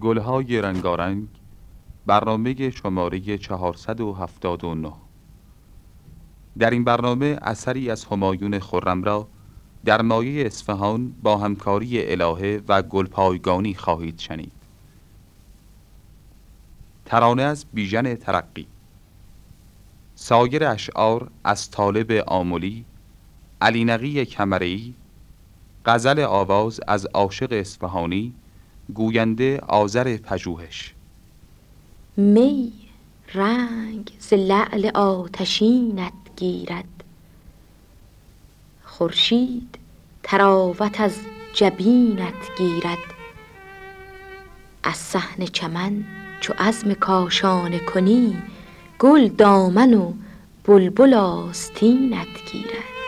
گلهای رنگارنگ برنامه شماره 479 در این برنامه اثری از همایون خرم را در مایه اصفهان با همکاری الهه و گلپایگانی خواهید شنید. ترانه از بیژن ترقی. سایر اشعار از طالب آملی علی نقی کمرئی غزل آواز از عاشق اصفهانی گوینده آذر پژوهش. می رنگ ز لعل آتشینت گیرد. خورشید تراوت از جبینت گیرد. از صحن چمن چو عزم کاشانه کنی گل دامن و بلبل آستینت گیرد.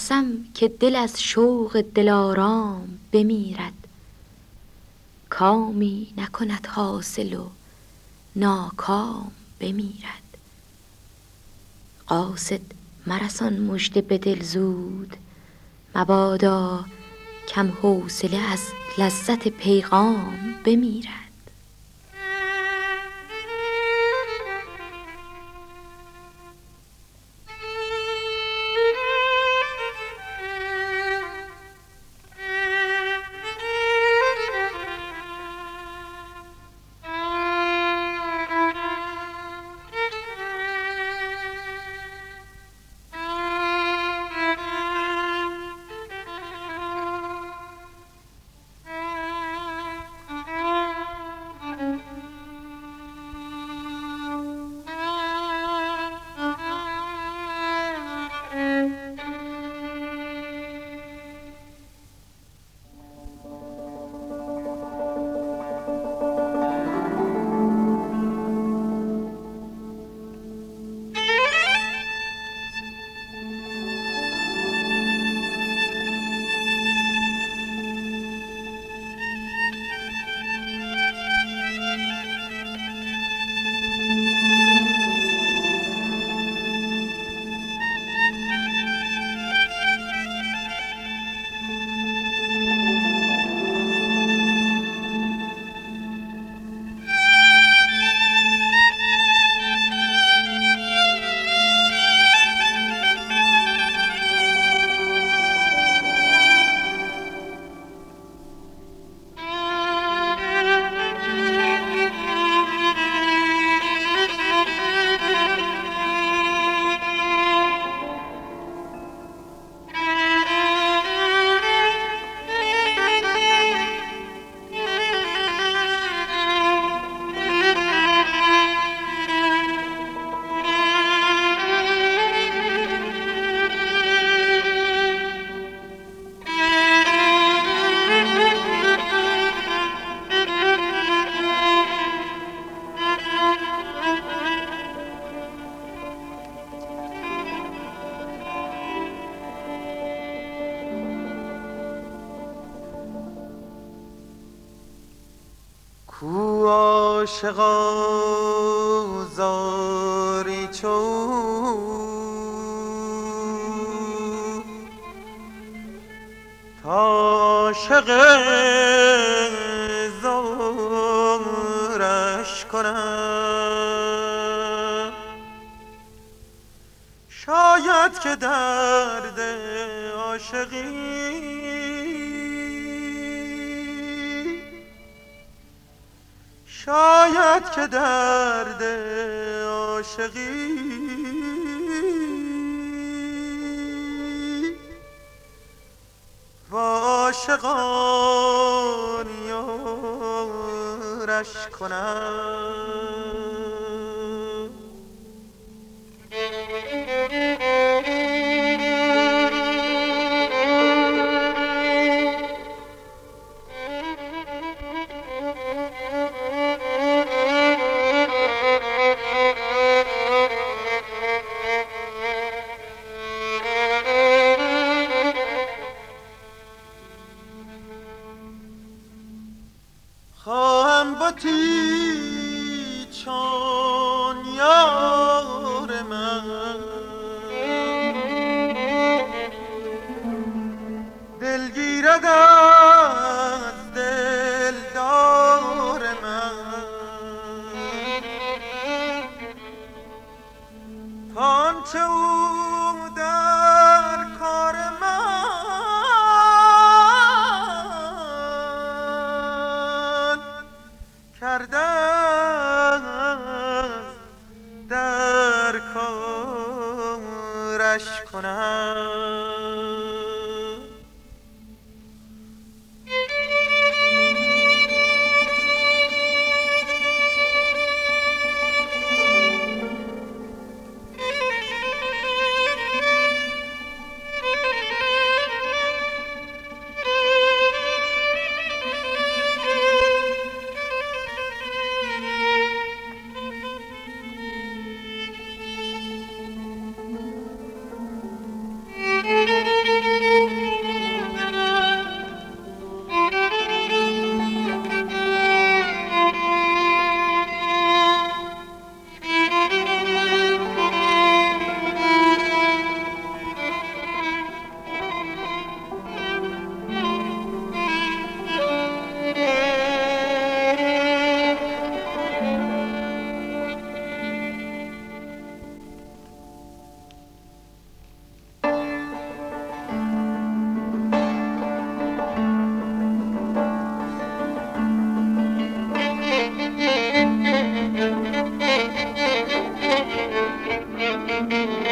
ترسم که دل از شوق دلارام بمیرد. کامی نکند حاصل و ناکام بمیرد. قاصد مرسان مژده به دل زود. مبادا کم حوصله از لذت پیغام بمیرد. عاشقا زاری چو تا عاشق زارش کنم. شاید که درد عاشقی شاید که درد عاشقی و عاشقان یارش کنم.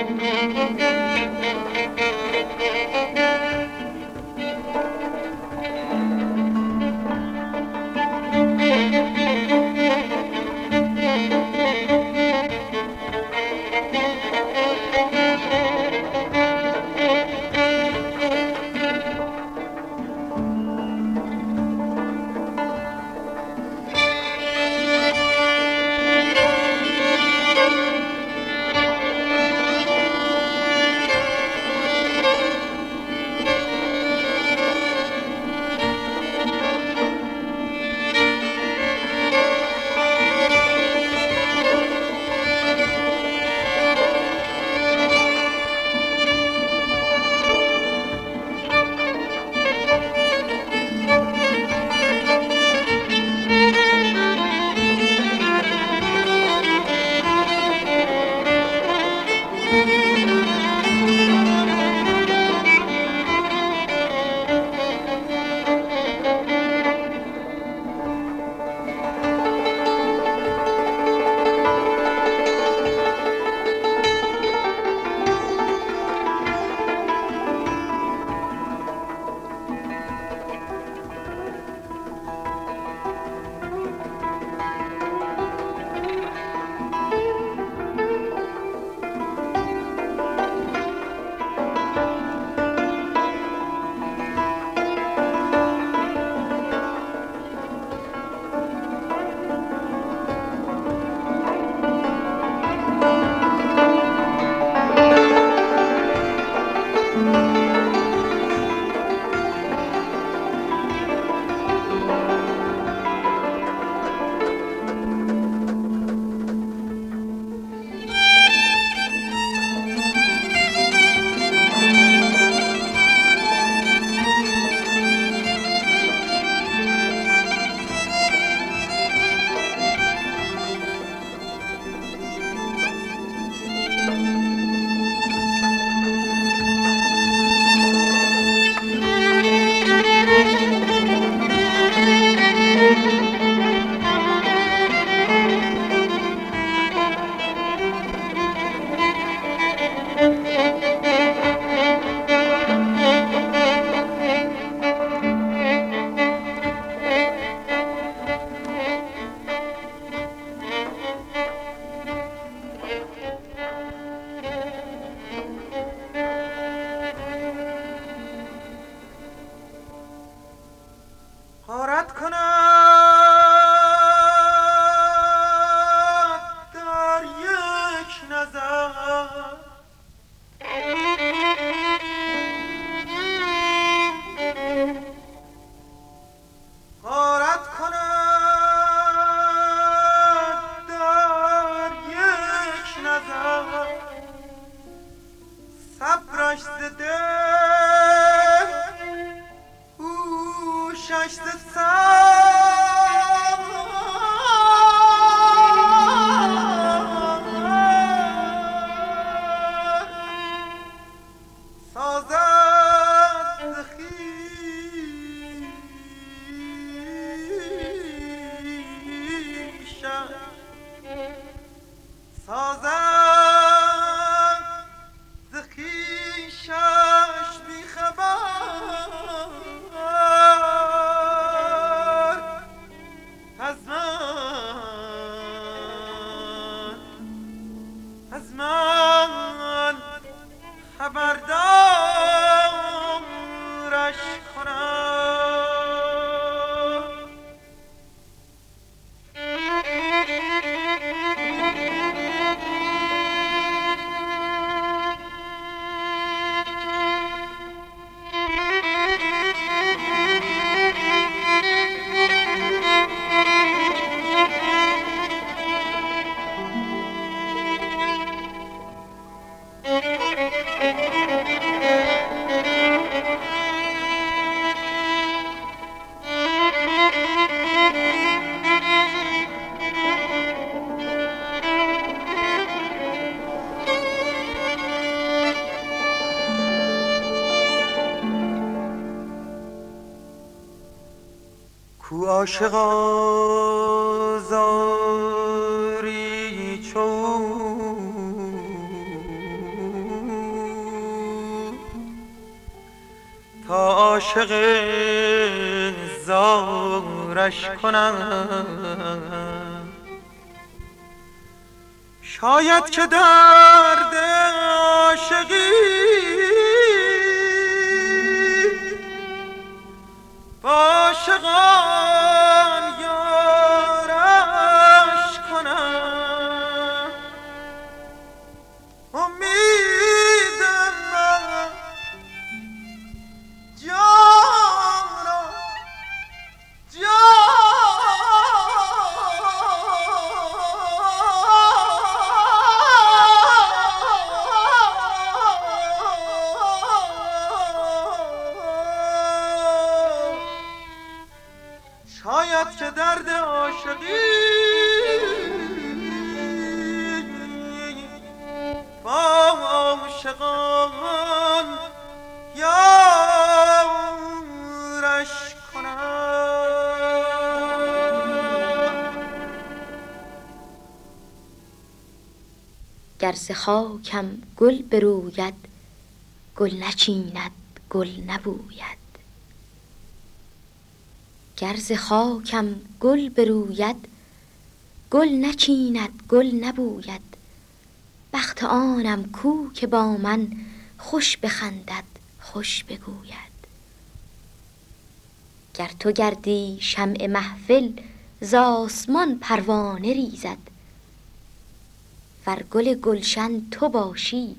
Thank you. وردان عاشق آزاری چو تا عاشق زارش کنم. شاید که درد عاشقی با ز خاکم گل بروید گل نچیند گل نبوید. گر ز خاکم گل بروید گل نچیند گل نبوید. بخت آنم کو که با من خوش بخندد خوش بگوید. گر تو گردی شمع محفل ز آسمان پروانه ریزد. ور گل گلشن تو باشی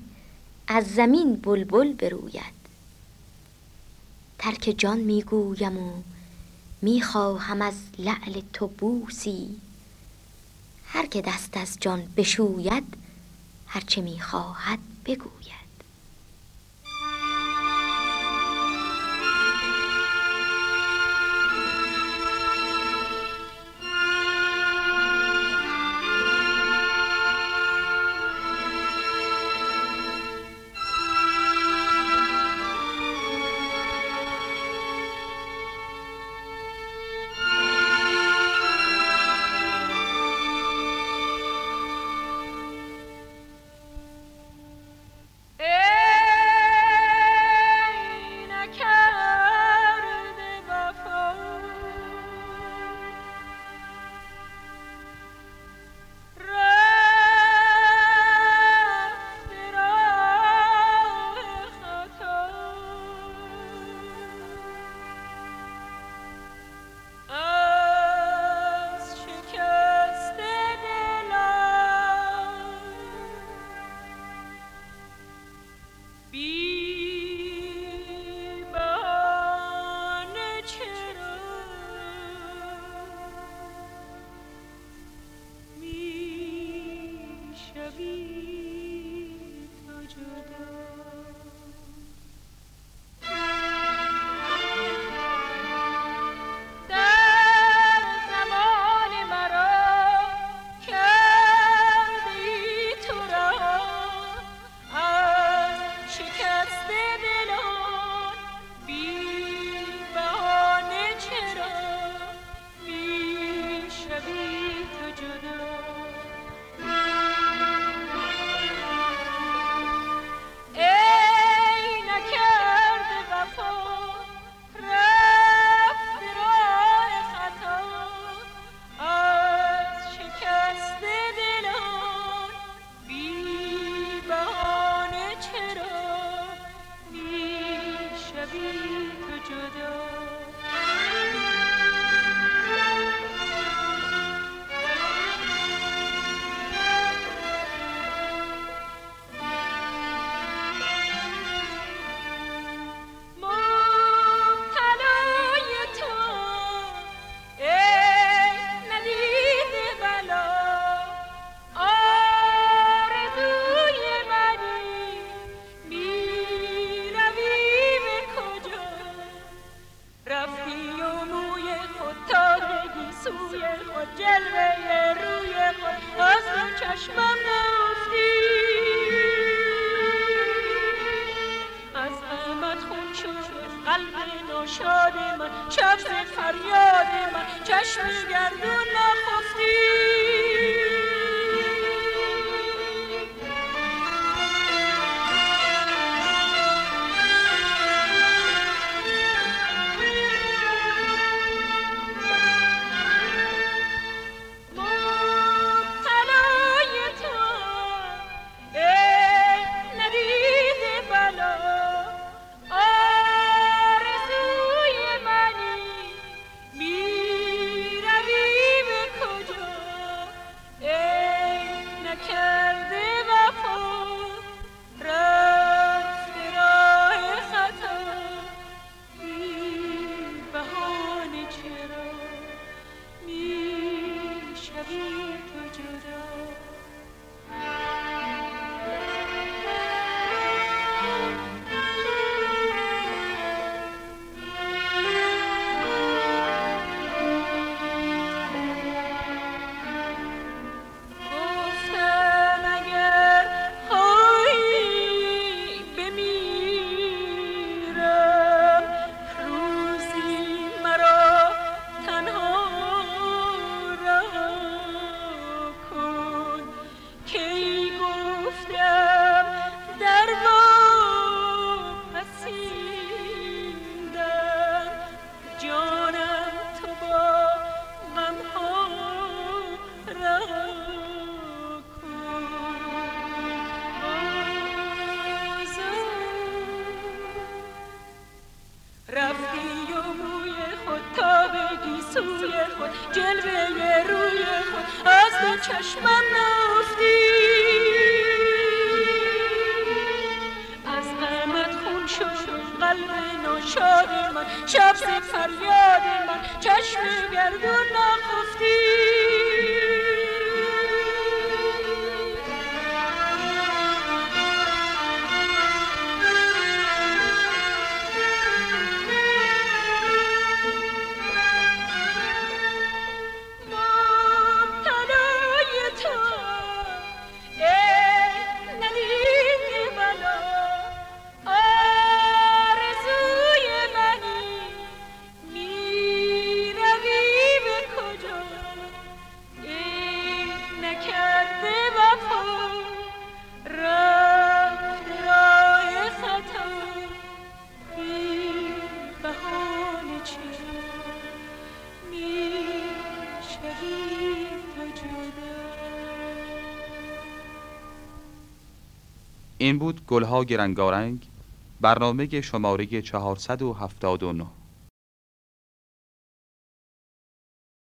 از زمین بلبل بروید. ترک جان می‌گویم و می‌خواهم از لعل تو بوسی. هر که دست از جان بشوید هرچه می‌خواهد بگوید. ناشاد من شب فریاد من چشم گردون نخفتی بود گلها گرنگارنگ. برنامه شماره 479